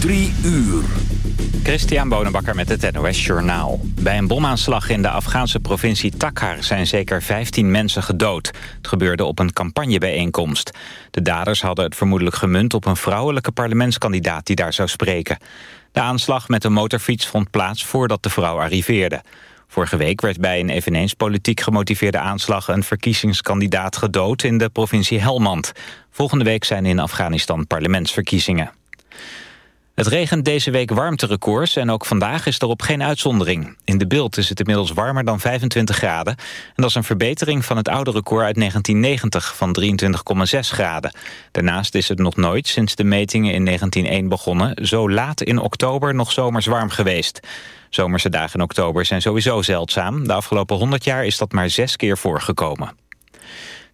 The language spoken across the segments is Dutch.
Drie uur. Christian Bonenbakker met het NOS Journaal. Bij een bomaanslag in de Afghaanse provincie Takhar zijn zeker 15 mensen gedood. Het gebeurde op een campagnebijeenkomst. De daders hadden het vermoedelijk gemunt op een vrouwelijke parlementskandidaat die daar zou spreken. De aanslag met een motorfiets vond plaats voordat de vrouw arriveerde. Vorige week werd bij een eveneens politiek gemotiveerde aanslag... een verkiezingskandidaat gedood in de provincie Helmand. Volgende week zijn in Afghanistan parlementsverkiezingen. Het regent deze week warmterecords en ook vandaag is erop geen uitzondering. In de beeld is het inmiddels warmer dan 25 graden. En dat is een verbetering van het oude record uit 1990 van 23,6 graden. Daarnaast is het nog nooit sinds de metingen in 1901 begonnen... zo laat in oktober nog zomers warm geweest. Zomerse dagen in oktober zijn sowieso zeldzaam. De afgelopen 100 jaar is dat maar zes keer voorgekomen.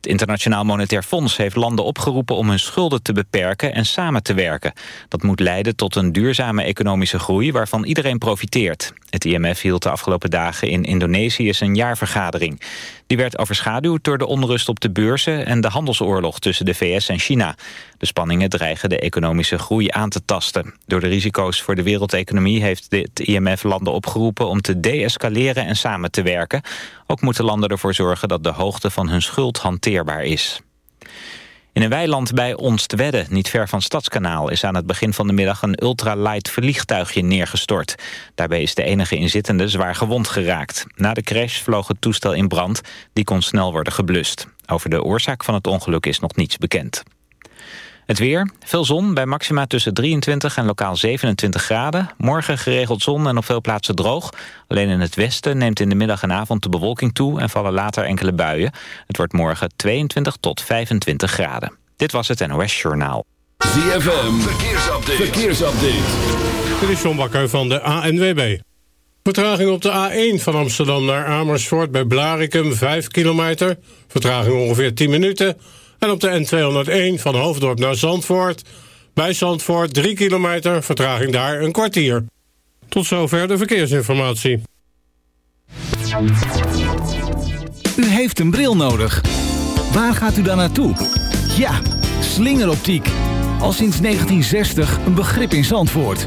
Het Internationaal Monetair Fonds heeft landen opgeroepen om hun schulden te beperken en samen te werken. Dat moet leiden tot een duurzame economische groei waarvan iedereen profiteert. Het IMF hield de afgelopen dagen in Indonesië zijn jaarvergadering. Die werd overschaduwd door de onrust op de beurzen en de handelsoorlog tussen de VS en China. De spanningen dreigen de economische groei aan te tasten. Door de risico's voor de wereldeconomie heeft het IMF landen opgeroepen om te deescaleren en samen te werken. Ook moeten landen ervoor zorgen dat de hoogte van hun schuld hanteerbaar is. In een weiland bij Onstwedde, niet ver van Stadskanaal... is aan het begin van de middag een ultralight vliegtuigje neergestort. Daarbij is de enige inzittende zwaar gewond geraakt. Na de crash vloog het toestel in brand. Die kon snel worden geblust. Over de oorzaak van het ongeluk is nog niets bekend. Het weer, veel zon bij maxima tussen 23 en lokaal 27 graden. Morgen geregeld zon en op veel plaatsen droog. Alleen in het westen neemt in de middag en avond de bewolking toe... en vallen later enkele buien. Het wordt morgen 22 tot 25 graden. Dit was het NOS Journaal. ZFM, verkeersupdate. verkeersupdate. Dit is John Bakker van de ANWB. Vertraging op de A1 van Amsterdam naar Amersfoort bij Blarikum 5 kilometer. Vertraging ongeveer 10 minuten... En op de N201 van Hoofddorp naar Zandvoort. Bij Zandvoort 3 kilometer, vertraging daar een kwartier. Tot zover de verkeersinformatie. U heeft een bril nodig. Waar gaat u dan naartoe? Ja, slingeroptiek. Al sinds 1960 een begrip in Zandvoort.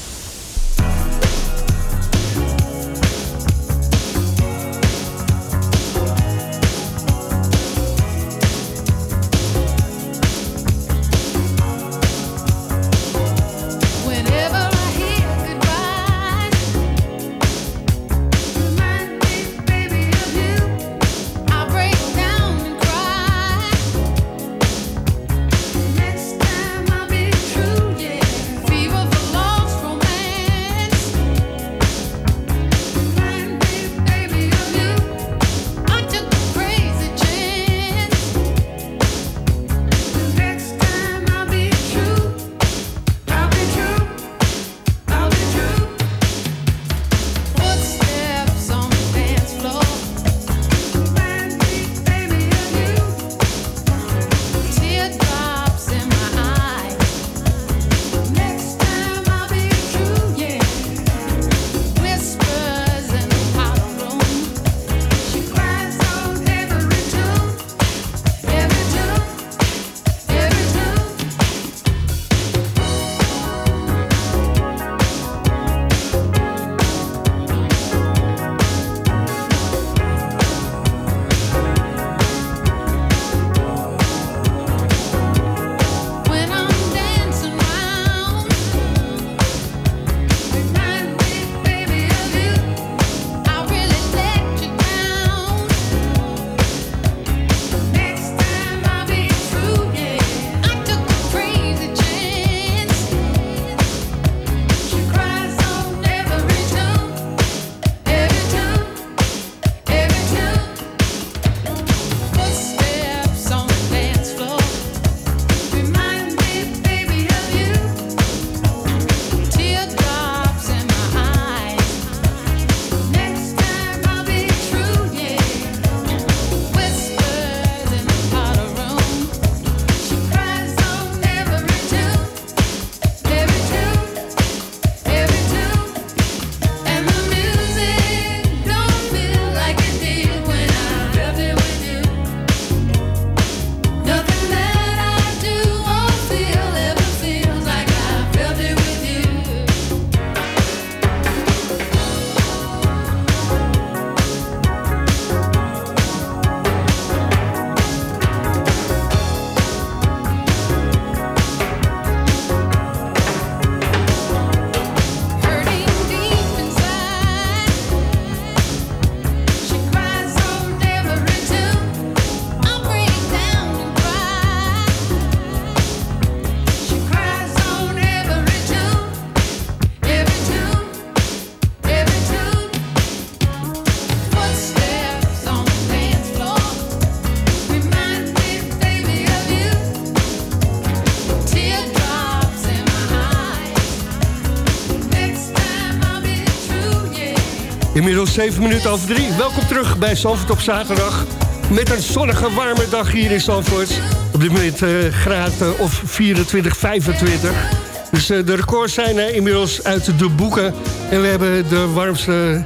Inmiddels 7 minuten over 3. Welkom terug bij Zandvoort op zaterdag. Met een zonnige, warme dag hier in Zandvoort. Op dit moment eh graad of 24, 25. Dus eh, de records zijn eh, inmiddels uit de boeken. En we hebben de warmste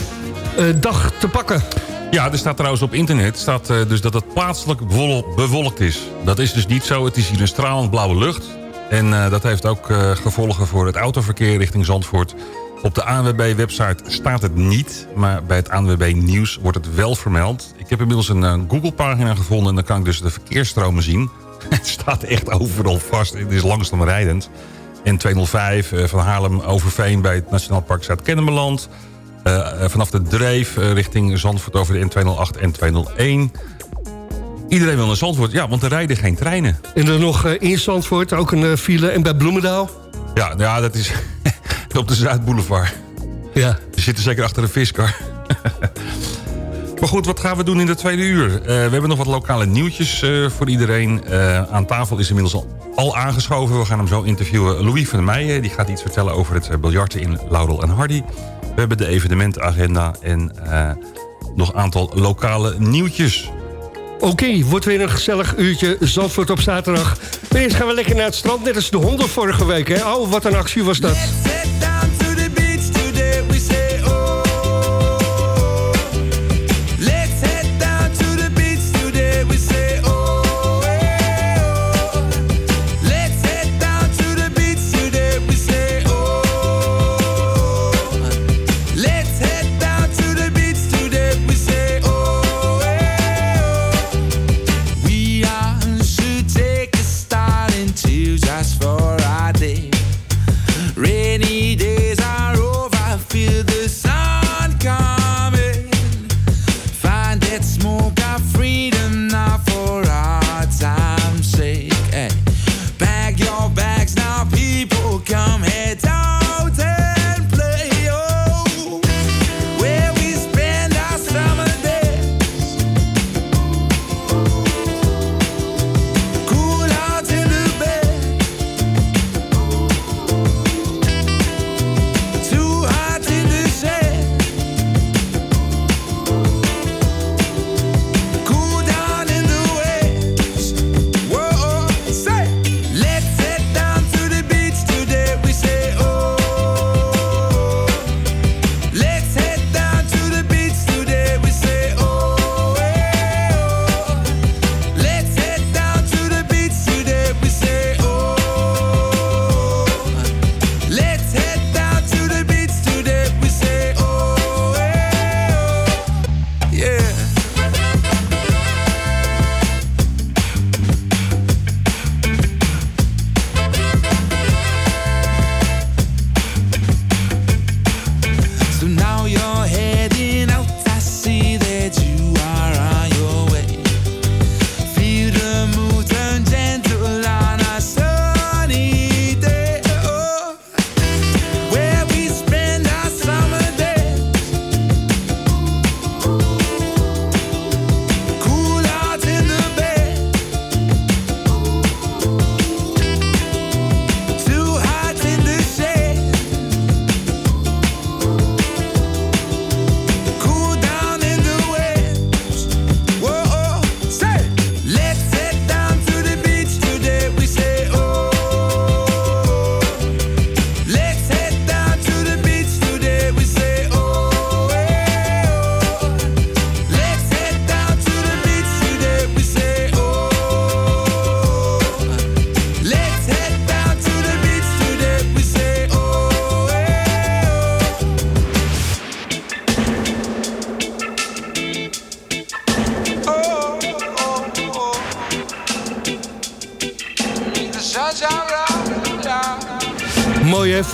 dag te pakken. Ja, er staat trouwens op internet staat, dus dat het plaatselijk bewol- bewolkt is. Dat is dus niet zo. Het is hier een stralend blauwe lucht. En dat heeft ook gevolgen voor het autoverkeer richting Zandvoort. Op de ANWB-website staat het niet, maar bij het ANWB-nieuws wordt het wel vermeld. Ik heb inmiddels een eh, Google-pagina gevonden en dan kan ik dus de verkeersstromen zien. Het staat echt overal vast. Het is langzaam rijdend. N205 eh, van Haarlem Overveen bij het Nationaal Park Zuid-Kennemerland. Eh, vanaf de Dreef richting Zandvoort over de N208 en 201. Iedereen wil naar Zandvoort, ja, want er rijden geen treinen. En dan nog in Zandvoort, ook een file. En bij Bloemendaal. Ja, ja dat is op de Zuidboulevard. Ja. We zitten zeker achter een viskar. maar goed, wat gaan we doen in de tweede uur? Eh, we hebben nog wat lokale nieuwtjes eh, voor iedereen. Eh, aan tafel is inmiddels al, al aangeschoven. We gaan hem zo interviewen. Louis van der Meijen die gaat iets vertellen over het biljarten in Laurel en Hardy. We hebben de evenementenagenda en eh, nog een aantal lokale nieuwtjes. Oké, wordt weer een gezellig uurtje Zandvoort op zaterdag. Maar eerst gaan we lekker naar het strand, net als de honden vorige week. Hè? Oh, wat een actie was dat.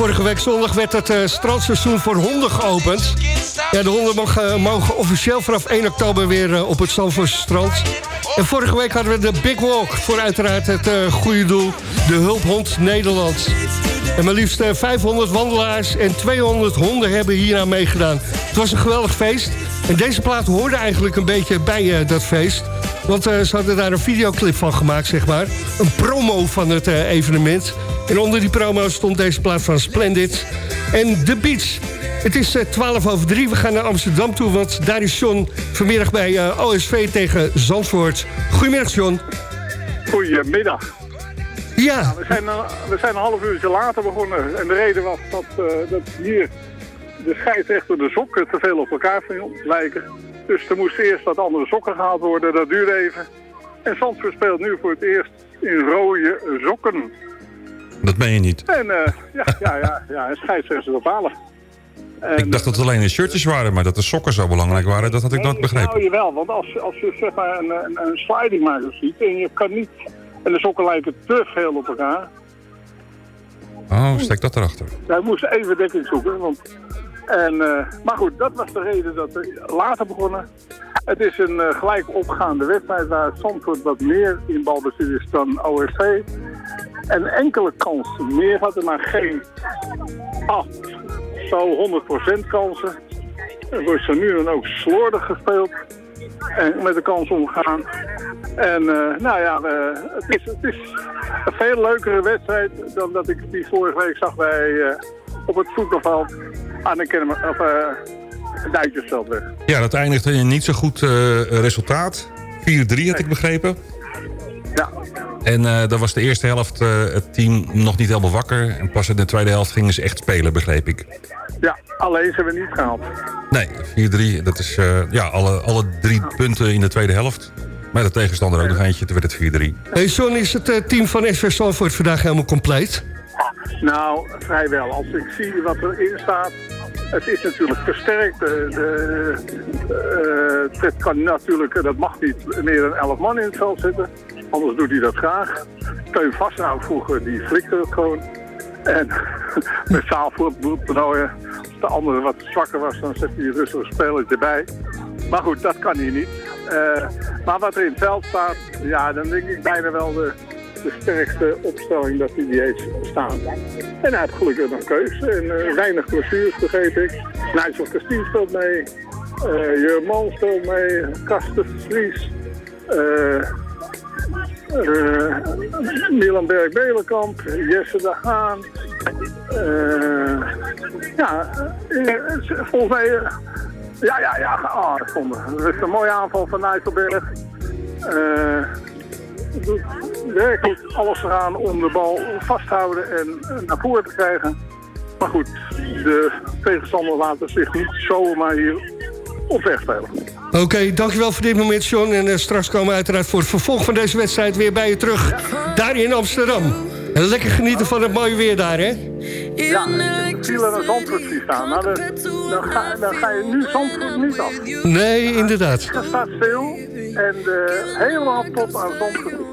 Vorige week zondag werd het eh, strandseizoen voor honden geopend. Ja, de honden mogen, mogen officieel vanaf 1 oktober weer eh, op het Zandvoortse strand. En vorige week hadden we de Big Walk voor uiteraard het eh, goede doel. De Hulphond Nederland. En maar liefst eh, 500 wandelaars en 200 honden hebben hier aan meegedaan. Het was een geweldig feest. En deze plaat hoorde eigenlijk een beetje bij eh, dat feest. Want eh, ze hadden daar een videoclip van gemaakt, zeg maar. Een promo van het eh, evenement. En onder die promo stond deze plaat van Splendid en The Beach. Het is eh, 12 over 3. We gaan naar Amsterdam toe, want daar is John vanmiddag bij eh, OSV tegen Zandvoort. Goedemiddag, John. Goedemiddag. Ja, We zijn, eh, we zijn een half uurtje later begonnen. En de reden was dat, eh, dat hier de scheidsrechter de sokken te veel op elkaar lijken. Dus er moesten eerst wat andere sokken gehaald worden. Dat duurde even. En Zandvoort speelt nu voor het eerst in rode sokken. Dat meen je niet. En eh, ja, ja, ja, ja, en scheidsrechters bepalen. En, Ik dacht dat het alleen de shirtjes waren, maar dat de sokken zo belangrijk waren, dat had ik nooit begrepen. Nou, jawel, want als, als je zeg maar een, een, een slidingmaker ziet en je kan niet... En de sokken lijken te veel op elkaar. Oh, steek dat erachter. Wij moesten even dekking zoeken. Want, en, eh, maar goed, dat was de reden dat we later begonnen. Het is een eh, gelijk opgaande wedstrijd waar Zandvoort wat meer in balbezit is dan OSV. En enkele kansen meer hadden, maar geen acht, zo 100% kansen. Er wordt zo nu dan ook slordig gespeeld en met de kans omgaan. En eh, nou ja, het, is, het is een veel leukere wedstrijd dan dat ik die vorige week zag bij, eh, op het voetbalveld aan de Kennemer, of, uh, Duitsersveldweg. Ja, dat eindigde in een niet zo goed eh, resultaat. 4-3 had ik begrepen. Ja, En eh dan was de eerste helft eh, het team nog niet helemaal wakker. En pas in de tweede helft gingen ze echt spelen, begreep ik. ja, alleen ze hebben we niet gehaald. Nee, 4-3. Dat is eh, ja, alle, alle drie punten in de tweede helft. Met de tegenstander ook nog eentje, toen werd het 4-3. hey John, is het eh, team van SV Zandvoort vandaag helemaal compleet? Nou, vrijwel. Als ik zie wat erin staat, het is natuurlijk versterkt. De, de, eh, het kan natuurlijk, dat mag niet meer dan 11 man in het veld zitten. Anders doet hij dat graag. Teun Vasthout vroeger, die flikte het gewoon. En met zaalvoetbaltoernooien, als de andere wat zwakker was, dan zet hij rustig een spelertje bij. Maar goed, dat kan hier niet. Eh, maar wat er in het veld staat, ja, dan denk ik bijna wel de, sterkste opstelling dat hij die heeft staan. En hij heeft gelukkig nog keus. En eh, weinig blessures, begreep ik. Nigel Castine speelt mee. Uh, Jurman speelt mee. Kasten Vries. eh eh, Milan Berg-Belenkamp. Jesse de Haan. eh, ja, eh, volgens mij... ja, ja, ja. Ah, ik vond. Dat is een mooie aanval van Nijsselberg. Doet werkelijk alles eraan om de bal vasthouden en eh, naar voren te krijgen. Maar goed, de tegenstander laten zich niet zomaar hier op weg spelen. Oké, dankjewel voor dit moment, John. En eh, straks komen we uiteraard voor het vervolg van deze wedstrijd weer bij je terug. Daar in Amsterdam. En lekker genieten van het mooie weer daar, hè? Ja, ik viel er een staan. Nou, dan, dan, ga, dan ga je nu Zandvoort niet af. Nee, inderdaad. Dat staat stil en de helemaal tot aan Zandvoort.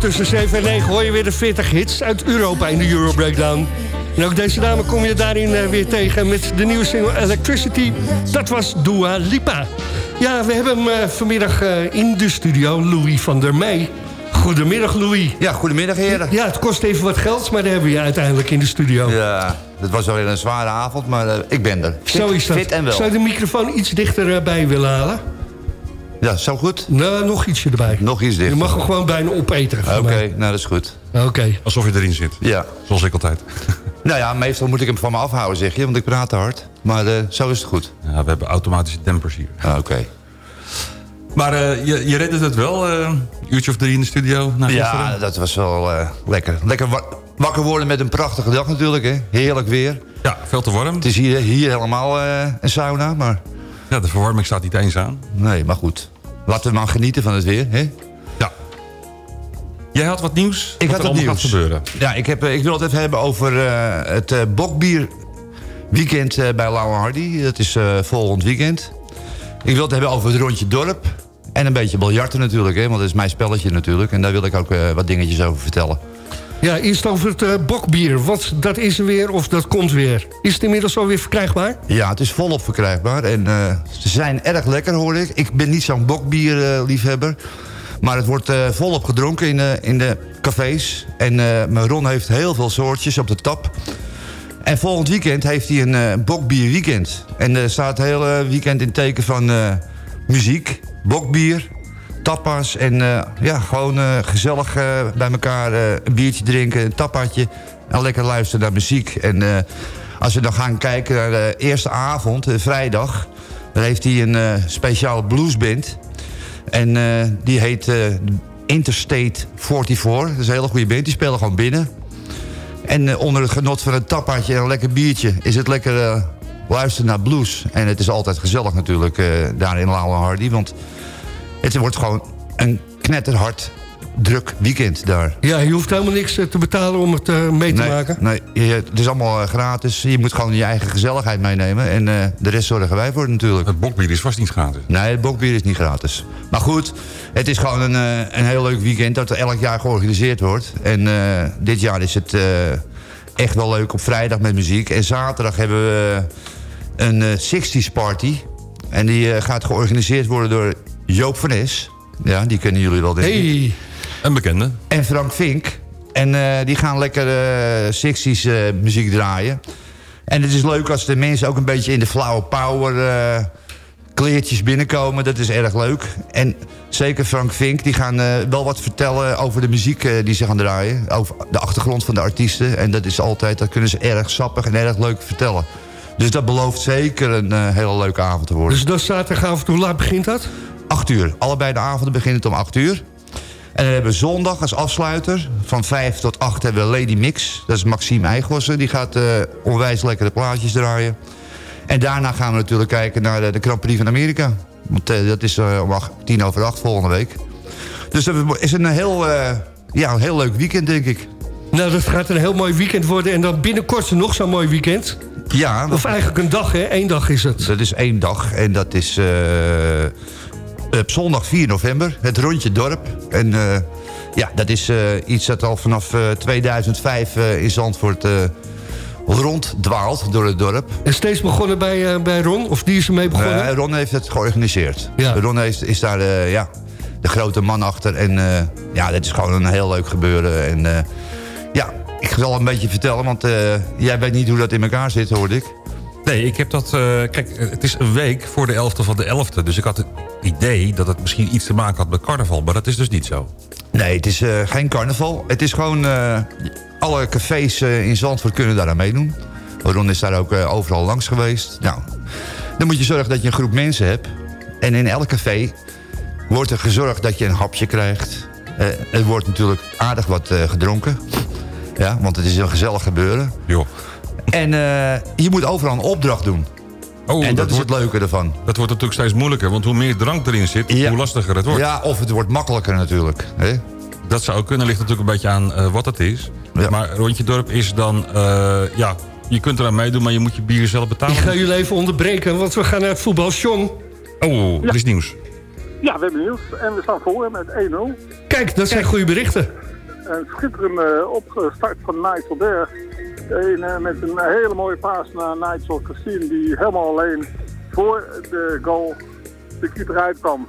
Tussen 7 en 9 hoor je weer de 40 hits uit Europa in de Euro Breakdown. En ook deze dame kom je daarin eh, weer tegen met de nieuwe single Electricity. Dat was Dua Lipa. Ja, we hebben hem eh, vanmiddag eh, in de studio, Louis van der Meij. Goedemiddag, Louis. Ja, goedemiddag heren. Ja, het kost even wat geld, maar daar hebben we je uiteindelijk in de studio. Ja, het was alweer een zware avond, maar ik ben er. Fit, Zo is dat. Fit en wel. Zou je de microfoon iets dichter eh, bij willen halen? Ja, zo goed? Nou, nog ietsje erbij. Nog iets dichter. Je mag hem gewoon bijna opeten. Oké, nou dat is goed. Oké. Alsof je erin zit. Ja. Zoals ik altijd. Nou ja, meestal moet ik hem van me afhouden, zeg je, want ik praat te hard. Maar eh, zo is het goed. Ja, we hebben automatische dempers hier. Ah, Oké. Maar eh, je, je redde het wel, eh, een uurtje of drie in de studio na gisteren? Ja, dat was wel eh, lekker. Lekker wa- wakker worden met een prachtige dag natuurlijk, hè. Heerlijk weer. Ja, veel te warm. Het is hier, hier helemaal eh, een sauna, maar... Ja, de verwarming staat niet eens aan. Nee, maar goed. Laten we maar genieten van het weer, hè. Ja. Jij had wat nieuws? Ik wat had wat nieuws. gebeuren. Ja, ik, heb, eh, ik wil het even hebben over eh, het eh, bokbier weekend eh, bij Lauwe Hardy. Dat is volgend weekend. Ik wil het hebben over het rondje dorp. En een beetje biljarten natuurlijk, hè, want dat is mijn spelletje natuurlijk. En daar wil ik ook wat dingetjes over vertellen. Ja, eerst over het eh, bokbier. Wat dat is er weer of dat komt weer. Is het inmiddels alweer verkrijgbaar? Ja, het is volop verkrijgbaar. En eh, ze zijn erg lekker, hoor ik. Ik ben niet zo'n bokbierliefhebber. maar het wordt eh, volop gedronken in, in de cafés. En mijn Ron heeft heel veel soortjes op de tap. En volgend weekend heeft hij een eh bokbier weekend. En er staat het hele weekend in teken van muziek, bokbier, tapas. En eh, ja, gewoon eh, gezellig eh, bij elkaar een biertje drinken, een tapatje. En lekker luisteren naar muziek. En als we dan gaan kijken naar de eerste avond, vrijdag... dan heeft hij een speciale bluesband. En die heet Interstate 44. Dat is een hele goede band, die spelen gewoon binnen. En onder het genot van een tapatje en een lekker biertje... is het lekker luisteren naar blues. En het is altijd gezellig natuurlijk daar in Lauwe Hardy. Want het wordt gewoon een knetterhard druk weekend daar. Ja, je hoeft helemaal niks eh, te betalen om het eh, mee te nee, maken. Nee, je- het is allemaal eh, gratis. Je moet gewoon je eigen gezelligheid meenemen. En eh, de rest zorgen wij voor natuurlijk. Het bokbier is vast niet gratis. Nee, het bokbier is niet gratis. Maar goed, het is gewoon een, eh, een heel leuk weekend dat er elk jaar georganiseerd wordt. En eh, dit jaar is het eh, echt wel leuk op vrijdag met muziek. En zaterdag hebben we een eh 60s party. En die gaat georganiseerd worden door Joop van Es. Ja, die kennen jullie wel denk ik. Hey. Een bekende. En Frank Vink. En eh, die gaan lekker 60s eh, muziek draaien. En het is leuk als de mensen ook een beetje in de flauwe power kleertjes binnenkomen. Dat is erg leuk. En zeker Frank Vink, die gaan wel wat vertellen over de muziek die ze gaan draaien. Over de achtergrond van de artiesten. En dat is altijd, dat kunnen ze erg sappig en erg leuk vertellen. Dus dat belooft zeker een hele leuke avond te worden. Dus dat zaterdagavond, hoe laat begint dat? 8 uur. Allebei de avonden beginnen het om 8 uur. En dan hebben we zondag als afsluiter. Van 5 tot 8 hebben we Lady Mix. Dat is Maxime Eigossen. Die gaat eh, onwijs lekkere plaatjes draaien. En daarna gaan we natuurlijk kijken naar de, de Grand Prix van Amerika. Want eh, dat is eh, om acht- tien over acht volgende week. Dus dat is een heel, ja, een heel leuk weekend, denk ik. Nou, dat gaat een heel mooi weekend worden. En dan binnenkort nog zo'n mooi weekend. Ja, Of eigenlijk een dag, hè? Eén dag is het. Dat is één dag en dat is op zondag 4 november, het rondje dorp. En eh, ja, dat is eh, iets dat al vanaf eh, 2005 eh, in Zandvoort ronddwaalt door het dorp. En steeds begonnen bij, bij Ron? Of die is ermee begonnen? Ron heeft het georganiseerd. Ja. Ron is, is daar ja, de grote man achter. En ja, dit is gewoon een heel leuk gebeuren. En ja, ik zal een beetje vertellen, want jij weet niet hoe dat in elkaar zit, hoorde ik. Nee, ik heb dat... eh, kijk, het is een week voor de 11e van de 11e. Dus ik had het idee dat het misschien iets te maken had met carnaval. Maar dat is dus niet zo. Nee, het is eh, geen carnaval. Het is gewoon... eh, alle cafés in Zandvoort kunnen daar aan meedoen. Ron is daar ook overal langs geweest. Nou, dan moet je zorgen dat je een groep mensen hebt. En in elk café wordt er gezorgd dat je een hapje krijgt. Eh, er wordt natuurlijk aardig wat gedronken. Ja, want het is een gezellig gebeuren. Jo. En eh, je moet overal een opdracht doen. Oh, en dat, is wordt, het leuke ervan. dat wordt natuurlijk steeds moeilijker. Want hoe meer drank erin zit, Ja. hoe lastiger het wordt. Ja, of het wordt makkelijker natuurlijk. Hè? Dat zou ook kunnen. Ligt natuurlijk een beetje aan eh, wat het is. Ja. Maar Rondje Dorp is dan... eh, ja, je kunt eraan meedoen, maar je moet je bier zelf betalen. Ik ga jullie even onderbreken, want we gaan naar het voetbal. John, Oh, er is nieuws. Ja, we hebben nieuws. En we staan voor met 1-0. kijk, dat zijn goede berichten. Een schitterende opstart van Nigel Berg. Eh, met een hele mooie paas naar Nigel Christine. Die helemaal alleen voor de goal de keeper uitkwam.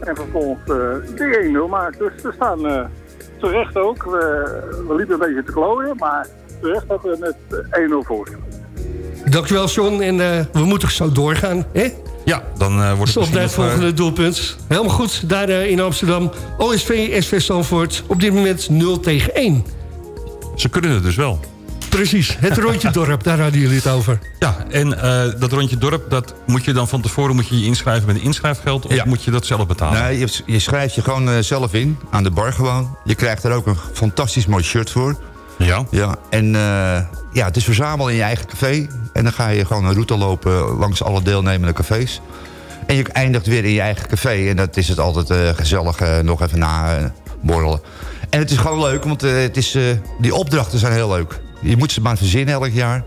En vervolgens eh, de 1-0 maakt. Dus we staan eh, terecht ook. We, we liepen een beetje te klooien. Maar terecht dat we met eh, 1-0 voor. Dankjewel, John. En eh, we moeten zo doorgaan. Hè? Ja, dan eh, wordt het Stop misschien bij het volgende doelpunt. Helemaal goed, daar in Amsterdam. OSV, SV Stanford. Op dit moment 0 tegen 1. Ze kunnen het dus wel. Precies, het rondje dorp, daar hadden jullie het over. Ja, en eh, dat rondje dorp, dat moet je dan van tevoren moet je je inschrijven met een inschrijfgeld... of Ja. moet je dat zelf betalen? Nee, je, je schrijft je gewoon eh, zelf in, aan de bar gewoon. Je krijgt er ook een fantastisch mooi shirt voor. Ja. Ja, en eh, ja, het is verzamelen in je eigen café. En dan ga je gewoon een route lopen langs alle deelnemende cafés. En je eindigt weer in je eigen café. En dat is het altijd eh, gezellig eh, nog even na borrelen. En het is gewoon leuk, want eh, het is, eh, die opdrachten zijn heel leuk. Je moet ze maar verzinnen elk jaar.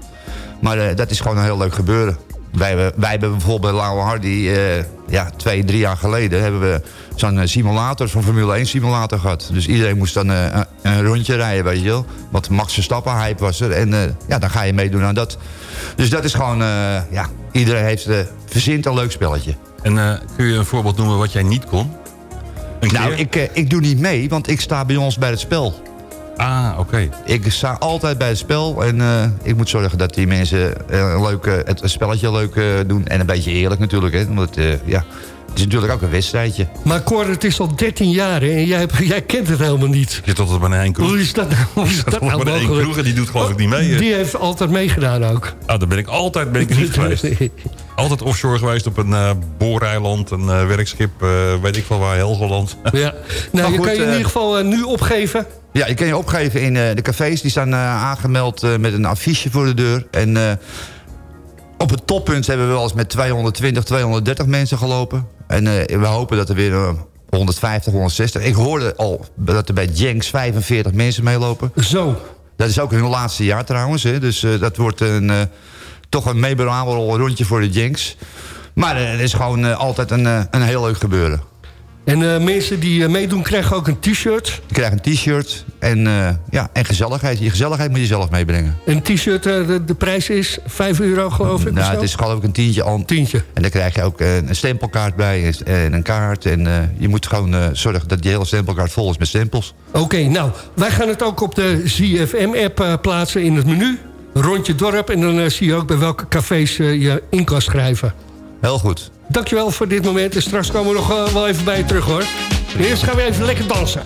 Maar eh, dat is gewoon een heel leuk gebeuren. Wij hebben, wij hebben bijvoorbeeld bij Lauwe Hardy... eh, ja, twee, drie jaar geleden... hebben we zo'n eh, simulator, zo'n Formule 1 simulator gehad. Dus iedereen moest dan eh, een, een rondje rijden, weet je wel. Want Max Verstappen hype was er. En eh, ja, dan ga je meedoen aan dat. Dus dat is gewoon... eh, ja, iedereen heeft eh, verzint een leuk spelletje. En eh, kun je een voorbeeld noemen wat jij niet kon? Nou, ik, eh, ik doe niet mee, want ik sta bij ons bij het spel. Ah, oké. Ik sta altijd bij het spel en eh, ik moet zorgen dat die mensen eh, een leuk, eh, het, het spelletje leuk eh, doen. En een beetje eerlijk natuurlijk, hè. Want eh, ja, het is natuurlijk ook een wedstrijdje. Maar Cor, het is al 13 jaar hè, en jij, jij kent het helemaal niet. Je altijd maar naar één kroeg. Hoe is dat nou, hoe is Je dat nou mogelijk? kroeg en die doet geloof ik niet mee. hè? Die heeft altijd meegedaan ook. Ah, daar ben ik altijd ben ik niet geweest. Altijd offshore geweest op een eh booreiland, een eh, werkschip, eh, weet ik wel waar, Helgoland. Ja. Nou, je goed, kan je in ieder geval nu opgeven. Ja, je kan je opgeven in eh, de cafés. Die staan eh, aangemeld eh, met een affiche voor de deur. En op het toppunt hebben we wel eens met 220, 230 mensen gelopen. En we hopen dat er weer eh, 150, 160... Ik hoorde al dat er bij Jenks 45 mensen meelopen. Zo. Dat is ook hun laatste jaar trouwens. Hè? Dus dat wordt een, toch een memorabel rondje voor de Jenks. Maar het is gewoon altijd een, een heel leuk gebeuren. En eh, mensen die eh, meedoen krijgen ook een t-shirt. Je krijgt een t-shirt en, eh, ja, en gezelligheid. Je gezelligheid moet je zelf meebrengen. Een t-shirt, de, de prijs is 5 euro geloof ik. Nou, het is geloof ik een tientje al. Tientje. En daar krijg je ook een stempelkaart bij en een kaart. En je moet gewoon zorgen dat je hele stempelkaart vol is met stempels. Oké, nou, wij gaan het ook op de ZFM-app plaatsen in het menu. Rondje dorp en dan zie je ook bij welke cafés je in kan schrijven. Heel goed. Dankjewel voor dit moment en straks komen we nog eh, wel even bij je terug hoor. Eerst gaan we even lekker dansen.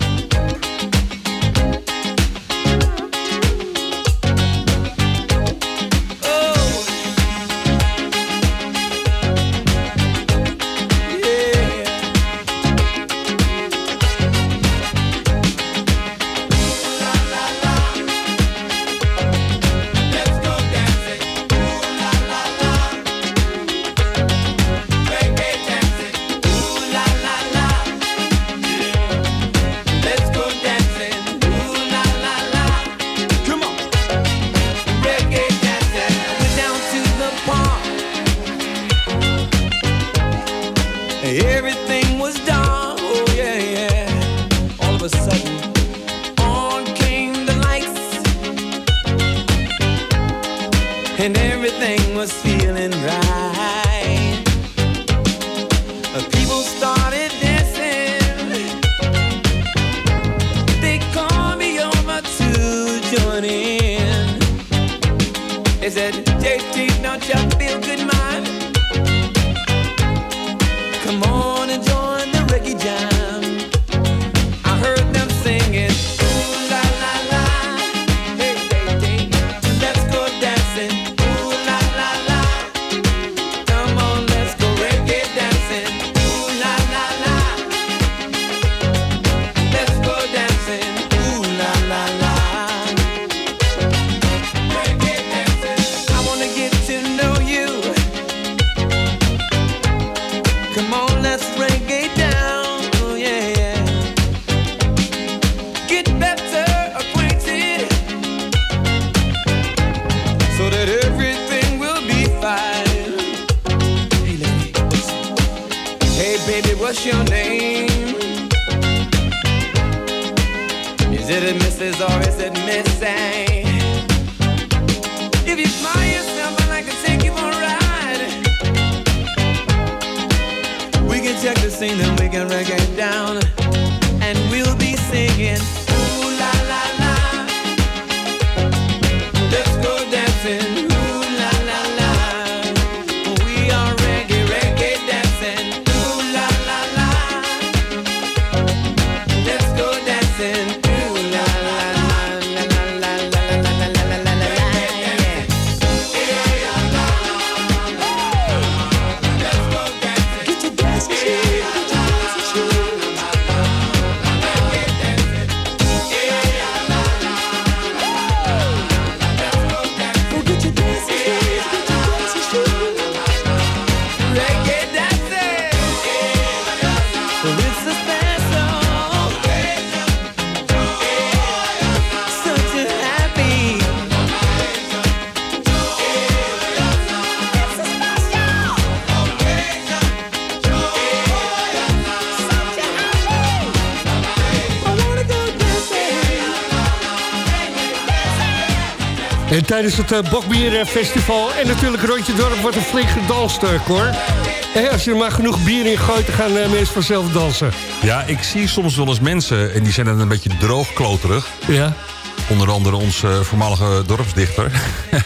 En tijdens het uh, Bokbierfestival en natuurlijk Rondje Dorp wordt een flink gedanst, eh, Cor. Hé, als je er maar genoeg bier in gooit, dan gaan eh, mensen vanzelf dansen. Ja, ik zie soms wel eens mensen, en die zijn dan een beetje droogkloterig. Ja. Onder andere onze eh, voormalige dorpsdichter.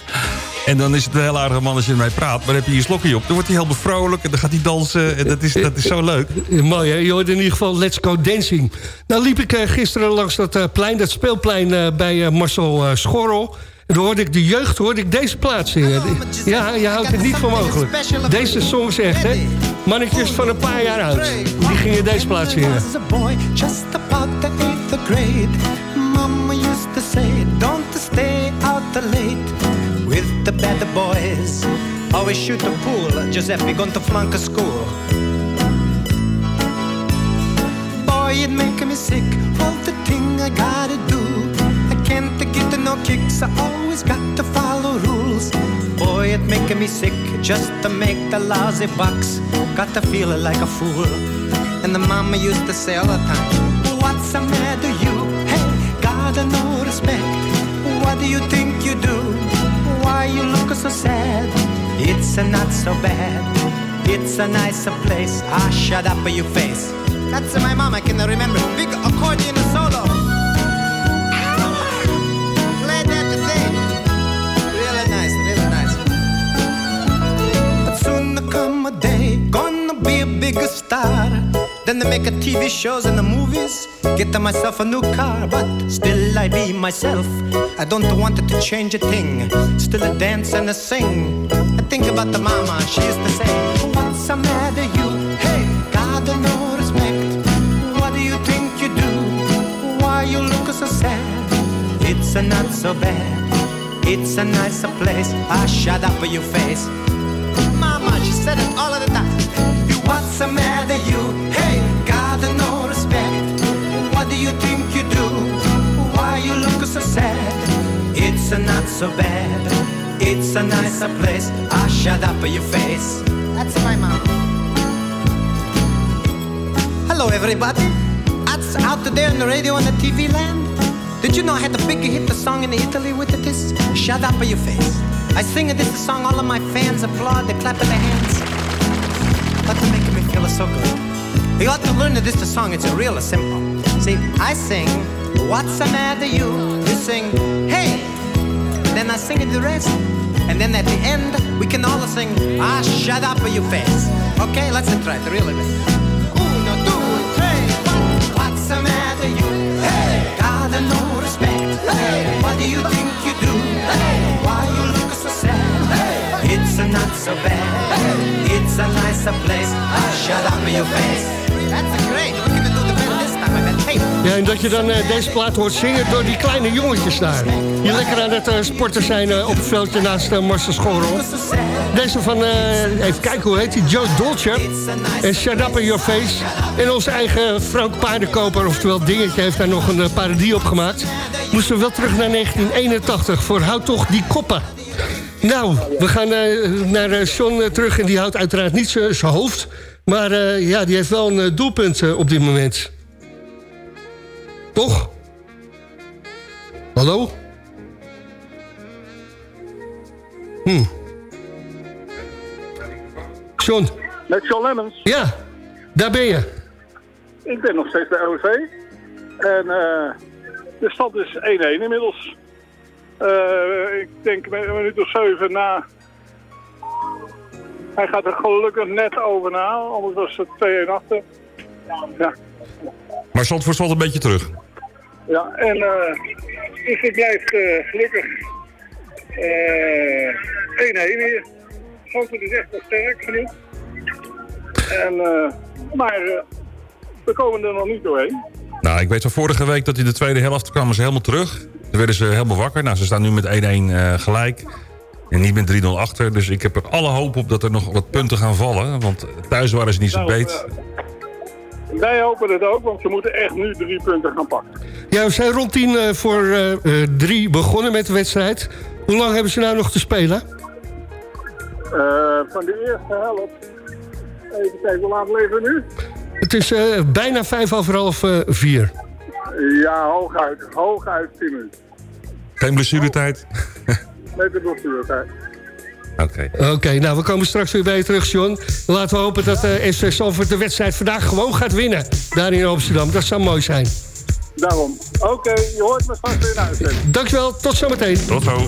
en dan is het een heel aardige man als je ermee praat. Maar heb je je slokje op, dan wordt hij heel bevrolijk... en dan gaat hij dansen en dat is, dat is zo leuk. Mooi, hè? Je hoorde in ieder geval Let's Go Dancing. Nou liep ik eh, gisteren langs dat eh, plein, dat speelplein eh, bij eh, Marcel eh, Schorrel. En toen hoorde ik de jeugd, hoorde ik deze plaat zingen. Ja, je houdt het niet voor mogelijk. Deze song is echt, hè? Mannetjes van een paar jaar oud. Die gingen deze plaat zingen. was a boy just about the eighth grade. Mama used to say, don't stay out the late with the bad boys. Always shoot the pool, Giuseppe going to flunk a school. Boy, it make me sick, all the thing I gotta do. No kicks, I always got to follow rules. Boy, it making me sick just to make the lousy bucks. Got to feel like a fool. And the mama used to say all the time, What's the matter, you? Hey, gotta no respect. What do you think you do? Why you look so sad? It's a not so bad. It's a nicer place. Ah, shut up, your face. That's my mom, I can remember. Big accordion solo. Bigger star. Then they make a TV shows and the movies. Get myself a new car, but still I be myself. I don't want it to change a thing. Still a dance and a sing. I think about the mama, she used to say, What's the matter, you? Hey, God, no respect. What do you think you do? Why you look so sad? It's a not so bad. It's a nicer place. I shut up for your face. Mama, she said it all of the time. It's a not so bad. It's a nicer place. Ah, shut up your face. That's my mom. Hello, everybody. That's out there on the radio and the TV land. Did you know I had the big hit the song in Italy with it? This shut up your face. I sing this song, all of my fans applaud, they clap their hands. That's making me feel so good. You ought to learn that this song, it's a real simple. See, I sing, what's the matter you? You sing, hey, then I sing the rest. And then at the end, we can all sing, ah, shut up your face. Okay, let's try it really. Uno, due, tre, quattro. What's the matter you? Hey, got no respect. Hey, what do you think you do? Hey, why you look so sad? Hey, it's not so bad. Hey, It's a nicer place. Ah, shut up your face. That's great. We're gonna do the best Ja, en dat je dan eh, deze plaat hoort zingen door die kleine jongetjes daar. Die lekker aan het eh, sporten zijn eh, op het veldje naast Marcel Schorrel. Deze van, even kijken, hoe heet die? Joe Dolce. En Shut Up in Your Face. En onze eigen Frank Paardenkoper, oftewel Dingetje, heeft daar nog een parodie op gemaakt. Moesten we wel terug naar 1981 voor Houd toch die koppen. Nou, we gaan naar eh, terug en die houdt uiteraard niet zijn hoofd. Maar ja, die heeft wel een doelpunt op dit moment. Toch? Hallo? Hm. John, Met John Lemmens. ja, daar ben je. Ik ben nog steeds bij OV. En eh, de stand is 1-1 inmiddels. Eh, ik denk een minuut of zeven na. Hij gaat er gelukkig net over na, anders was het 2-1 achter. Ja, Maar Zandvoort valt een beetje terug. Ja. en eh dus het blijft eh, gelukkig eh 1-1 hier. Zandvoort is echt wel sterk genoeg. En, eh, maar eh, we komen er nog niet doorheen. Nou, ik weet van vorige week dat in de tweede helft kwamen ze helemaal terug. Toen werden ze helemaal wakker. Nou, ze staan nu met 1-1 eh, gelijk. En niet met 3-0 achter. Dus ik heb er alle hoop op dat er nog wat punten gaan vallen. Want thuis waren ze niet zo Nou, beet. Wij hopen het ook, want ze moeten echt nu drie punten gaan pakken. Ja, we zijn rond tien eh, voor eh, eh, drie begonnen met de wedstrijd. Hoe lang hebben ze nou nog te spelen? Eh, van de eerste helft. Even kijken, hoe laat leven we nu? Het is eh, bijna vijf over half eh, vier. Ja, hooguit. Hooguit 10 minuten. Geen blessuretijd? Met de blessuretijd. Oké. Oké, nou, we komen straks weer bij je terug, John. Laten we hopen dat uh, SV Salford de wedstrijd vandaag gewoon gaat winnen. Daar in Amsterdam. Dat zou mooi zijn. Daarom. Oké, je hoort me straks weer in de uitzending. Dankjewel, tot zometeen. Tot zo.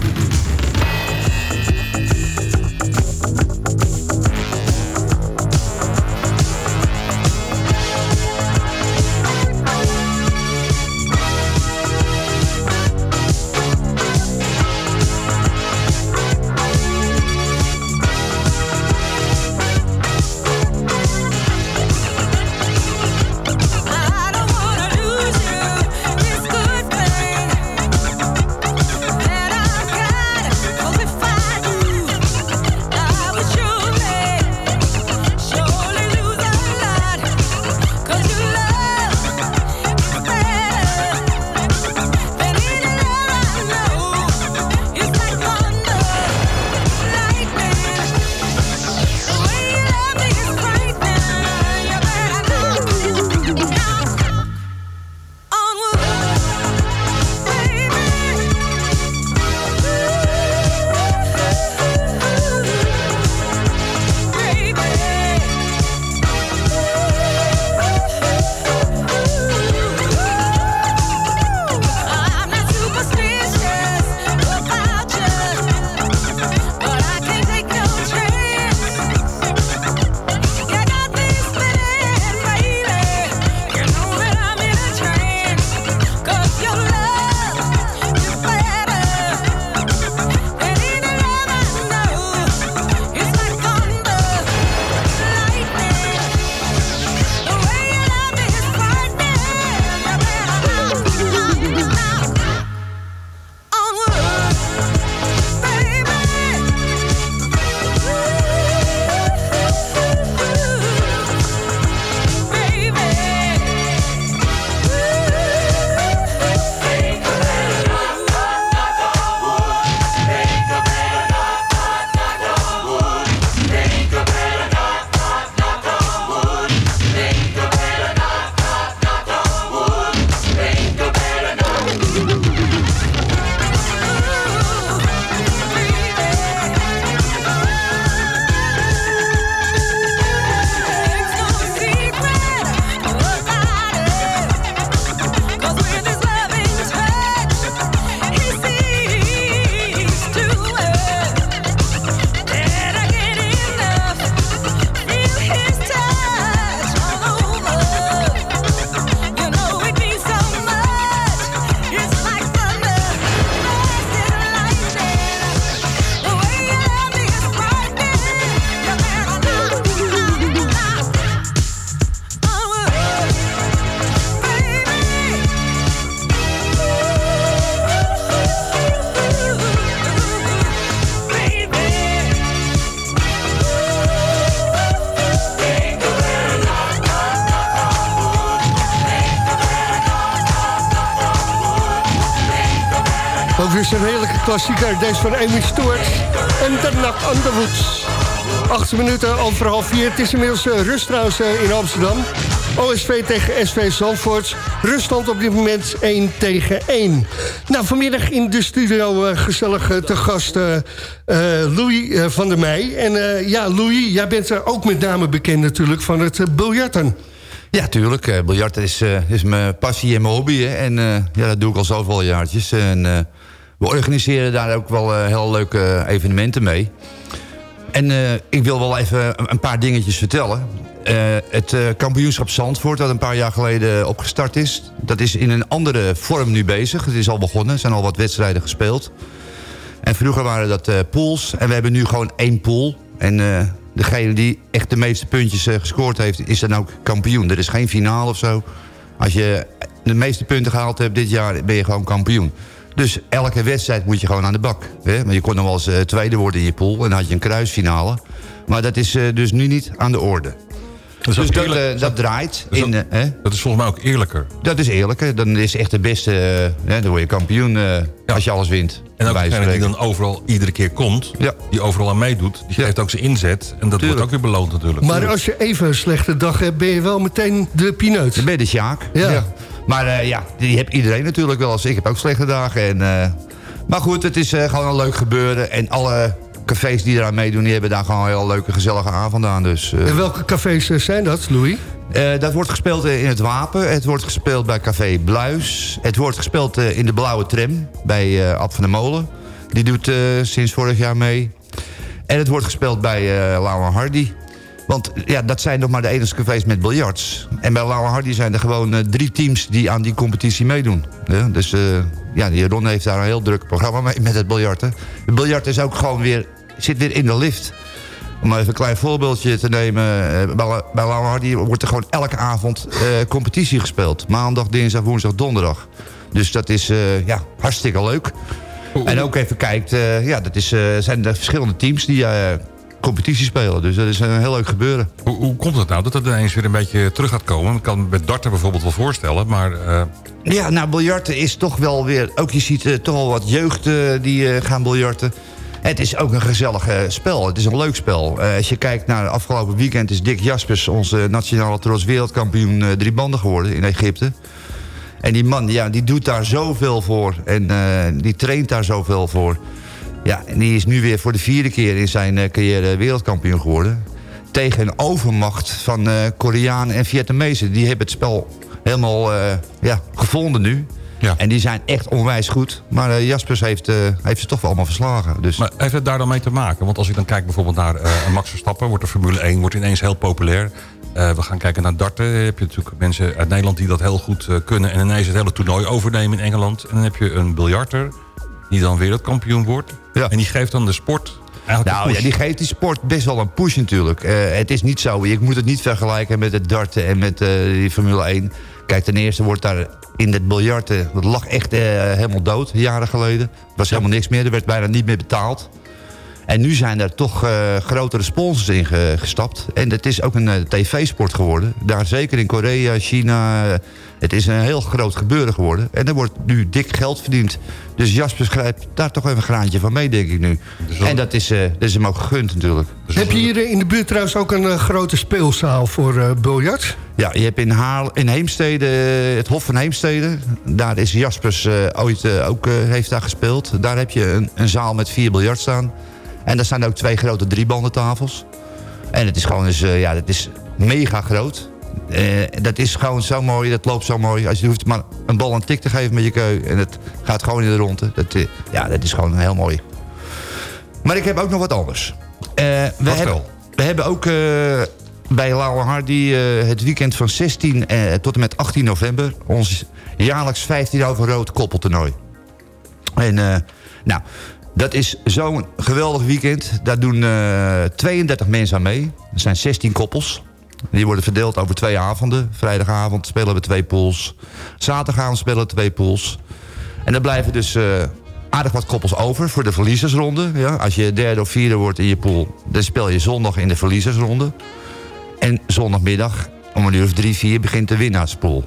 Klassieker. Deze van Amy Stewart en de Nacht Woods. Acht minuten over half vier. Het is inmiddels eh, rust trouwens eh, in Amsterdam. OSV tegen SV Zandvoort. Ruststand op dit moment 1 tegen 1. Nou, vanmiddag in de studio eh, gezellig te gast Louis van der Meij. En ja, Louis, jij bent er ook met name bekend natuurlijk van het biljarten. Ja, tuurlijk. biljarten is, is mijn passie en mijn hobby. En ja, dat doe ik al zoveel jaartjes. En we organiseren daar ook wel eh, heel leuke evenementen mee. En eh, ik wil wel even een- paar dingetjes vertellen. Eh, het kampioenschap Zandvoort, dat een paar jaar geleden opgestart is... dat is in een andere vorm nu bezig. Het is al begonnen, er zijn al wat wedstrijden gespeeld. En vroeger waren dat pools. En we hebben nu gewoon één pool. En degene die echt de meeste puntjes gescoord heeft... is dan ook kampioen. Er is geen finale of zo. Als je de meeste punten gehaald hebt dit jaar... ben je gewoon kampioen. Dus elke wedstrijd moet je gewoon aan de bak. Hè? Maar je kon nog wel eens eh, tweede worden in je pool. En dan had je een kruisfinale. Maar dat is eh, dus nu niet aan de orde. is dus dat, eh, dat draait. Dat is in? Dat is volgens mij ook eerlijker. Dat is eerlijker. Dan is echt de beste... hè, dan word je kampioen eh, als je alles wint. En ook degene die dan overal iedere keer komt, die overal aan meedoet, die geeft ook zijn inzet. En dat wordt ook weer beloond natuurlijk. Maar als je even een slechte dag hebt, ben je wel meteen de pineut. Dan ben je de Sjaak. Ja. Maar eh, ja, die heeft iedereen natuurlijk wel eens. Ik heb ook slechte dagen. En, eh, maar goed, het is eh, gewoon een leuk gebeuren. En alle cafés die eraan meedoen, die hebben daar gewoon een heel leuke, gezellige avond aan. Dus, En welke cafés zijn dat, Louis? dat wordt gespeeld in het Wapen. Het wordt gespeeld bij Café Bluis. Het wordt gespeeld in de Blauwe Tram bij Ab van der Molen. Die doet sinds vorig jaar mee. En het wordt gespeeld bij Lauwe Hardy. Want ja, dat zijn nog maar de enige cafés met biljarts. En bij Lauwe Hardy zijn er gewoon eh, drie teams die aan die competitie meedoen. Ja, dus eh, ja, Ron heeft daar een heel druk programma mee met het biljarten. Het biljart is ook gewoon weer, zit weer in de lift. Om even een klein voorbeeldje te nemen. eh, Bij, bij Lauwe Hardy wordt er gewoon elke avond competitie gespeeld. Maandag, dinsdag, woensdag, donderdag. Dus dat is ja, hartstikke leuk. En ook even kijkt, ja, dat is, zijn er verschillende teams die competitie spelen. Dus dat is een heel leuk gebeuren. Hoe, hoe komt het nou dat het ineens weer een beetje terug gaat komen? Ik kan me met darten bijvoorbeeld wel voorstellen, maar... eh, Ja, nou, biljarten is toch wel weer... Ook je ziet eh, toch wel wat jeugd eh, die gaan biljarten. Het is ook een gezellig spel. Het is een leuk spel. Als je kijkt naar afgelopen weekend... is Dick Jaspers, onze nationale trots wereldkampioen... eh, drie banden geworden in Egypte. En die man, ja, die doet daar zoveel voor. En die traint daar zoveel voor. Ja, en die is nu weer voor de vierde keer in zijn eh, carrière wereldkampioen geworden. Tegen een overmacht van eh Koreanen en Vietnamezen. Die hebben het spel helemaal eh, ja, gevonden nu. En die zijn echt onwijs goed. Maar Jaspers heeft, heeft ze toch wel allemaal verslagen. Dus... Maar heeft het daar dan mee te maken? Want als ik dan kijk bijvoorbeeld naar Max Verstappen... wordt de Formule 1 wordt ineens heel populair. We gaan kijken naar darten. Dan heb je natuurlijk mensen uit Nederland die dat heel goed kunnen... en ineens het hele toernooi overnemen in Engeland. En dan heb je een biljarter die dan wereldkampioen wordt. En die geeft dan de sport Nou ja, die geeft die sport best wel een push natuurlijk. Eh, het is niet zo, je moet het niet vergelijken met het darten en met eh, die Formule 1. Kijk, ten eerste wordt daar in het biljarten, dat lag echt eh, helemaal dood, jaren geleden. Er was helemaal niks meer, er werd bijna niet meer betaald. En nu zijn er toch eh, grotere sponsors in ge- gestapt. En het is ook een eh, tv-sport geworden. Daar zeker in Korea, China. eh, het is een heel groot gebeuren geworden. En er wordt nu dik geld verdiend. Dus Jasper schrijft daar toch even een graantje van mee, denk ik nu. En dat is, eh, dat is hem ook gegund natuurlijk. Heb je hier in de buurt trouwens ook een grote speelzaal voor eh biljart? Ja, je hebt in, Haarl, in Heemstede, het Hof van Heemstede. Daar is Jaspers ooit ook heeft daar gespeeld. Daar heb je een, een zaal met vier biljart staan. En daar staan ook twee grote driebandentafels. En het is gewoon eens, eh, ja, dat is mega groot. Eh, dat is gewoon zo mooi, dat loopt zo mooi. Als je hoeft maar een bal een tik te geven met je keu... en het gaat gewoon in de ronde. Dat, eh, ja, dat is gewoon heel mooi. Maar ik heb ook nog wat anders. We, hebben, we hebben ook bij Lauwe Hardy het weekend van 16 eh, tot en met 18 november... ons jaarlijks 15 over rood koppeltoernooi. En eh, nou, dat is zo'n geweldig weekend. Daar doen eh 32 mensen aan mee. Er zijn 16 koppels. Die worden verdeeld over twee avonden. Vrijdagavond spelen we twee pools. Zaterdagavond spelen we twee pools. En dan blijven dus eh, aardig wat koppels over voor de verliezersronde. Ja, als je derde of vierde wordt in je pool... dan speel je zondag in de verliezersronde. En zondagmiddag om een uur of drie, vier begint de winnaarspool.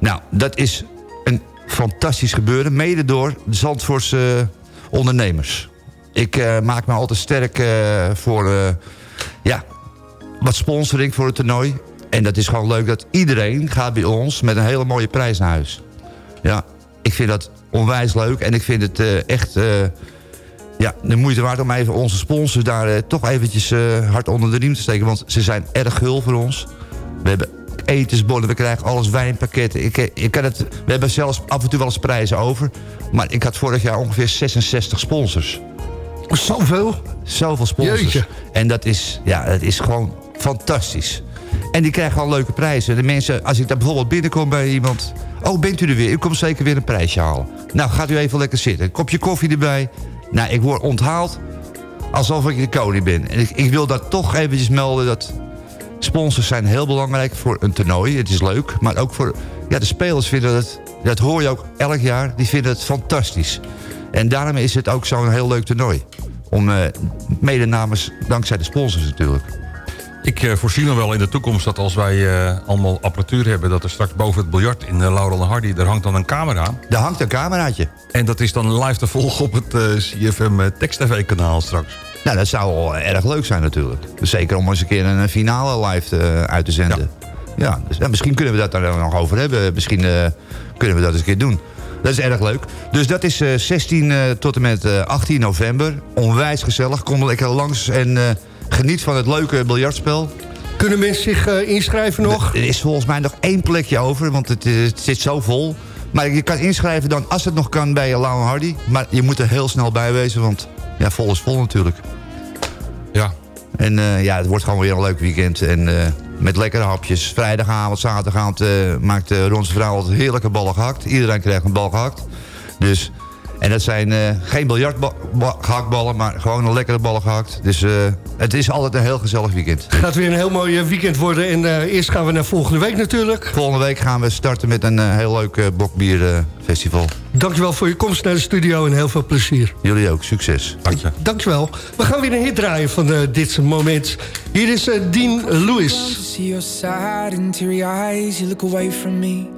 Nou, dat is een fantastisch gebeuren. Mede door de Zandvoortse eh, ondernemers. Ik eh, maak me altijd sterk eh, voor eh, ja, wat sponsoring voor het toernooi. En dat is gewoon leuk dat iedereen gaat bij ons met een hele mooie prijs naar huis. Ja, ik vind dat onwijs leuk. En ik vind het echt ja, de moeite waard om even onze sponsors daar toch eventjes hard onder de riem te steken. Want ze zijn erg gul voor ons. We hebben etensbonnen, we krijgen alles wijnpakketten. Ik, eh, ik kan het, we hebben zelfs af en toe wel eens prijzen over. Maar ik had vorig jaar ongeveer 66 sponsors. Zoveel? Zoveel sponsors. Jeetje. En dat is, ja, dat is gewoon fantastisch. En die krijgen al leuke prijzen. De mensen, als ik daar bijvoorbeeld binnenkom bij iemand... Oh, bent u er weer? U komt zeker weer een prijsje halen. Nou, gaat u even lekker zitten. Een kopje koffie erbij. Nou, ik word onthaald alsof ik de koning ben. En ik, ik wil dat toch eventjes melden dat... Sponsors zijn heel belangrijk voor een toernooi. Het is leuk, maar ook voor... Ja, de spelers vinden het... Dat hoor je ook elk jaar. Die vinden het fantastisch. En daarom is het ook zo'n heel leuk toernooi. Om eh mede namens, dankzij de sponsors natuurlijk. Ik eh, voorzie nog wel in de toekomst dat als wij eh, allemaal apparatuur hebben... dat er straks boven het biljart in de Laurel en Hardy... daar hangt dan een camera. Daar hangt een cameraatje. En dat is dan live te volgen op het eh, CFM eh, Text TV kanaal straks. Nou, dat zou wel erg leuk zijn natuurlijk. Dus zeker om eens een keer een finale live eh, uit te zenden. Ja, dus, ja, misschien kunnen we dat daar nog over hebben. Misschien eh, kunnen we dat eens een keer doen. Dat is erg leuk. Dus dat is eh, 16 eh, tot en met eh, 18 november. Onwijs gezellig. Kom er lekker langs en eh, geniet van het leuke biljartspel. Kunnen mensen zich eh, inschrijven nog? Er is volgens mij nog één plekje over, want het, eh, het zit zo vol. Maar je kan inschrijven dan, als het nog kan, bij Lau Hardy. Maar je moet er heel snel bij wezen, want ja, vol is vol natuurlijk. Ja. En eh, ja, het wordt gewoon weer een leuk weekend. En eh, met lekkere hapjes. Vrijdagavond, zaterdagavond eh, maakt uh, Ronse vrouw altijd heerlijke ballen gehakt. Iedereen krijgt een bal gehakt. Dus, en dat zijn eh, geen biljartgehaktballen, maar gewoon een lekkere ballen gehakt. Dus eh, het is altijd een heel gezellig weekend. Het gaat weer een heel mooi eh, weekend worden. En eh, eerst gaan we naar volgende week natuurlijk. Volgende week gaan we starten met een eh, heel leuk eh, bokbierfestival. Dankjewel voor je komst naar de studio en heel veel plezier. Jullie ook, succes. Dank je. Dankjewel. We gaan weer een hit draaien van eh, dit moment. Hier is Dean Lewis. See your sad eyes, you look away from me.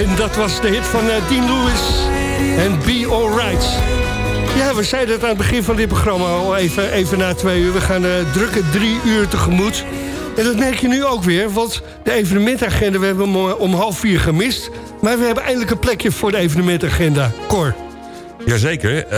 En dat was de hit van eh, Dean Lewis en Be Alright. Ja, we zeiden het aan het begin van dit programma al even, even na twee uur. We gaan uh, drukke drie uur tegemoet. En dat merk je nu ook weer, want de evenementagenda... we hebben om, om half vier gemist. Maar we hebben eindelijk een plekje voor de evenementagenda. Cor. Jazeker, eh,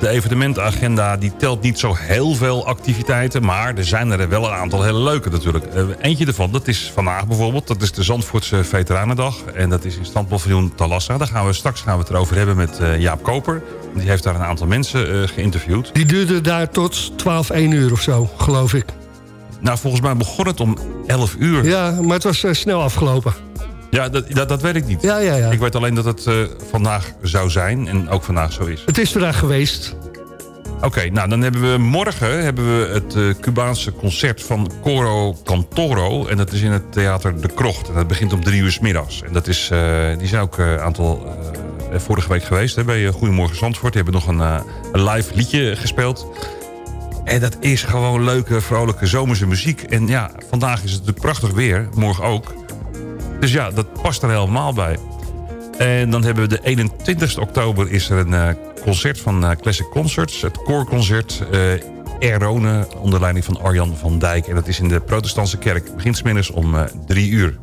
de evenementenagenda die telt niet zo heel veel activiteiten... maar er zijn er wel een aantal hele leuke natuurlijk. Eh, eentje ervan, dat is vandaag bijvoorbeeld, dat is de Zandvoortse Veteranendag... en dat is in standpaviljoen Talassa. Daar gaan we straks gaan we het erover hebben met eh, Jaap Koper. Die heeft daar een aantal mensen geïnterviewd. Die duurde daar tot 12, 1 uur of zo, geloof ik. Nou, volgens mij begon het om 11 uur. Ja, maar het was snel afgelopen. Ja, dat, dat, dat weet ik niet. Ja, ja, ja. Ik weet alleen dat het uh, vandaag zou zijn en ook vandaag zo is. Het is vandaag geweest. Oké, okay, nou dan hebben we morgen hebben we het uh, Cubaanse concert van Coro Cantoro. En dat is in het theater De Krocht. En dat begint om drie uur s middags. En dat is, uh, die zijn ook een aantal vorige week geweest hè, bij Goedemorgen Zandvoort. Die hebben nog een, een live liedje gespeeld. En dat is gewoon leuke, vrolijke zomerse muziek. En ja, vandaag is het natuurlijk prachtig weer. Morgen ook. Dus ja, dat past er helemaal bij. En dan hebben we de 21 oktober is er een uh, concert van uh, Classic Concerts. Het koorconcert Erone onder leiding van Arjan van Dijk. En dat is in de protestantse kerk. Begint smiddags om drie uur.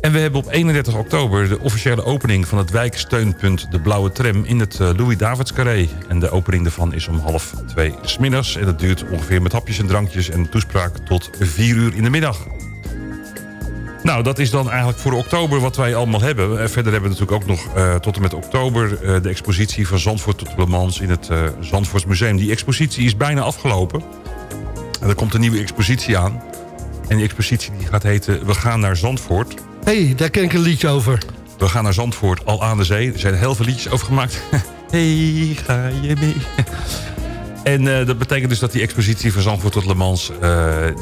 En we hebben op 31 oktober de officiële opening van het wijksteunpunt De Blauwe Tram in het Louis Davids Carré. En de opening daarvan is om half twee smiddags. En dat duurt ongeveer met hapjes en drankjes en toespraak tot vier uur in de middag. Nou, dat is dan eigenlijk voor oktober wat wij allemaal hebben. Uh, verder hebben we natuurlijk ook nog uh, tot en met oktober... Uh, de expositie van Zandvoort tot Le Mans in het Zandvoortsmuseum. Die expositie is bijna afgelopen. En er komt een nieuwe expositie aan. En die expositie die gaat heten We gaan naar Zandvoort. Hé, hey, daar ken ik een liedje over. We gaan naar Zandvoort, al aan de zee. Er zijn heel veel liedjes over gemaakt. hey, ga je mee? en dat betekent dus dat die expositie van Zandvoort tot Le Mans...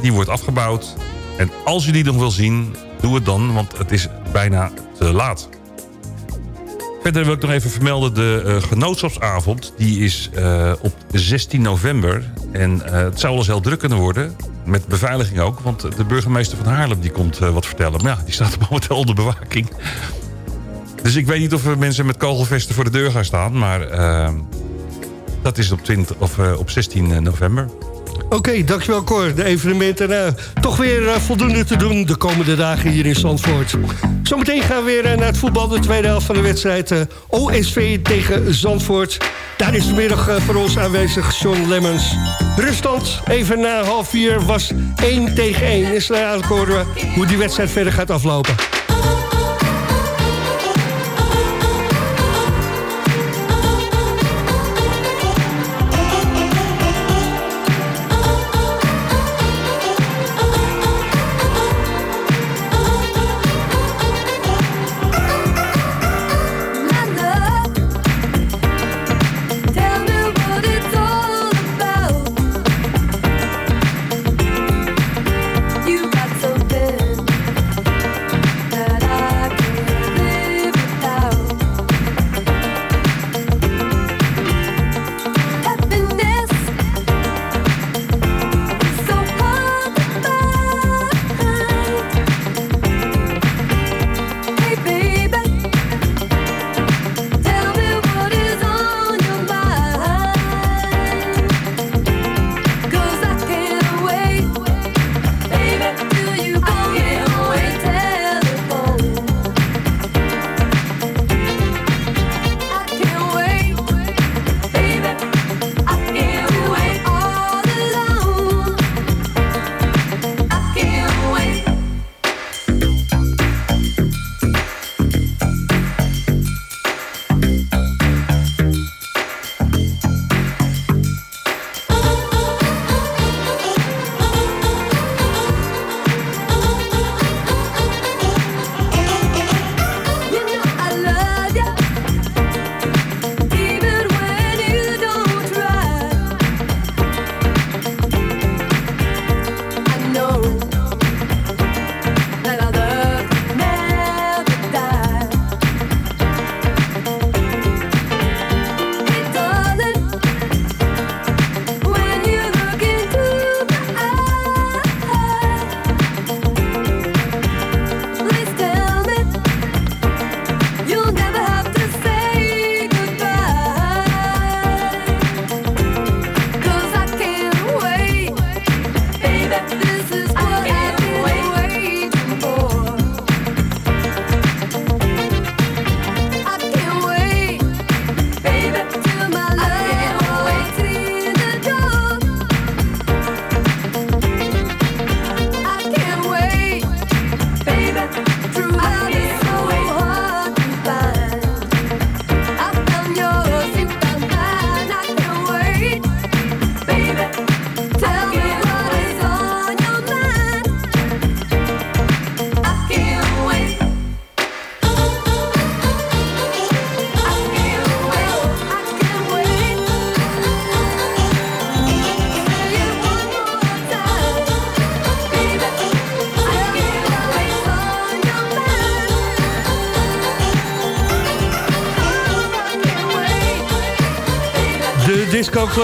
die wordt afgebouwd. En als je die nog wil zien, doe het dan, want het is bijna te laat. Verder wil ik nog even vermelden, de uh, genootschapsavond... die is uh, op 16 november. En uh, het zou wel eens heel druk kunnen worden. Met beveiliging ook, want de burgemeester van Haarlem die komt wat vertellen. Maar ja, die staat momenteel onder bewaking. Dus ik weet niet of er mensen met kogelvesten voor de deur gaan staan. Maar dat is op, 20, of, op 16 november. Oké, dankjewel Cor. De evenementen uh, toch weer uh, voldoende te doen de komende dagen hier in Zandvoort. Zometeen gaan we weer uh, naar het voetbal, de tweede helft van de wedstrijd. OSV tegen Zandvoort. Daar is vanmiddag voor ons aanwezig John Lemmens. Ruststand, even na half vier, was 1 tegen 1. Is er eigenlijk horen hoe die wedstrijd verder gaat aflopen.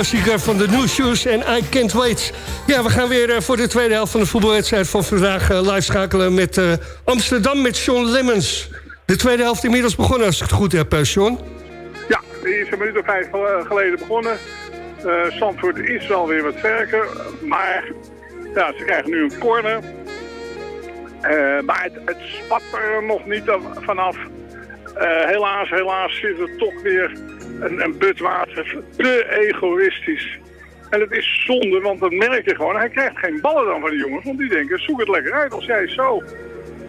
Van de New Shoes en I Can't Wait. Ja, we gaan weer eh, voor de tweede helft van de voetbalwedstrijd van vandaag eh, live schakelen met eh, Amsterdam met Sean Lemmens. De tweede helft inmiddels begonnen, als ik het goed heb, Sean. Ja, die is een minuut of vijf geleden begonnen. Zandvoort is wel weer wat sterker, maar ja, ze krijgen nu een corner. Maar het, het spat er nog niet af- vanaf. Helaas, helaas zit er toch weer een, een te egoïstisch. En het is zonde, want dat merk je gewoon. Hij krijgt geen ballen dan van die jongens, want die denken, zoek het lekker uit. Als jij zo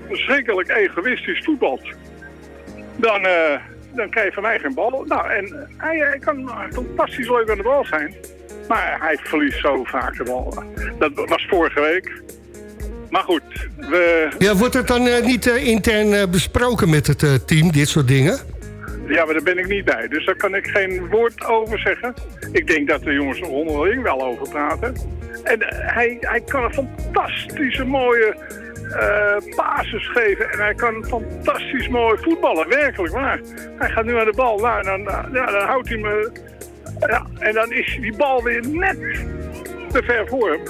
verschrikkelijk egoïstisch voetbalt, dan, eh, dan krijg je van mij geen bal. Nou, en hij, kan fantastisch leuk aan de bal zijn. Maar hij verliest zo vaak de bal. Dat was vorige week. Maar goed, we, Ja, wordt het dan eh, niet eh, intern besproken met het team, dit soort dingen? Ja, maar daar ben ik niet bij. Dus daar kan ik geen woord over zeggen. Ik denk dat de jongens er onderling wel over praten. En eh, hij, hij kan een fantastische mooie eh basis geven. En hij kan fantastisch mooi voetballen. Werkelijk waar. Hij gaat nu aan de bal. Nou, dan, ja, dan houdt hij me... Ja, en dan is die bal weer net te ver voor hem.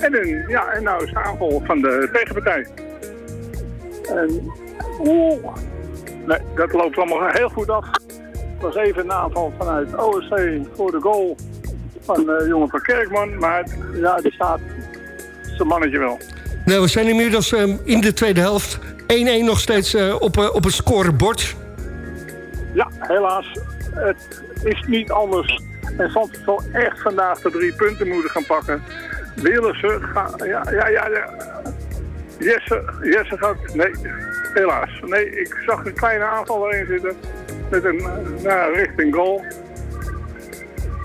En, dan, ja, en nou is de aanval van de tegenpartij. En, oeh, Nee, dat loopt allemaal heel goed af. Het was even een aanval vanuit OSC voor de goal van eh jongen van Kerkman. Maar ja, die staat zijn mannetje wel. Nou, we zijn inmiddels eh, in de tweede helft. 1-1 nog steeds eh, op, eh, op het scorebord. Ja, helaas. Het is niet anders. En Zandvoort zal echt vandaag de drie punten moeten gaan pakken. Willen ze gaan... Ja, ja, ja. ja. Jesse, Jesse gaat... Nee, helaas. Nee, ik zag een kleine aanval erin zitten. Met een eh, nou, richting goal.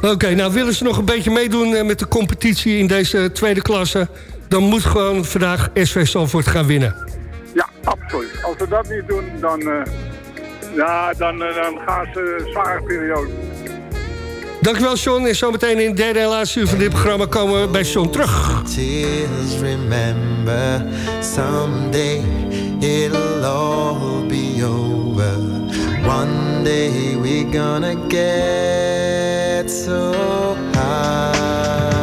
Oké, nou willen ze nog een beetje meedoen eh, met de competitie in deze tweede klasse... dan moet gewoon vandaag SV Salvoort gaan winnen. Ja, absoluut. Als we dat niet doen, dan, eh, ja, dan, dan gaan ze een zware periode. Dankjewel, Sean. En zometeen in het derde en laatste uur van dit programma komen we bij Sean terug. tears remember someday it'll all be over. One day we're gonna get so high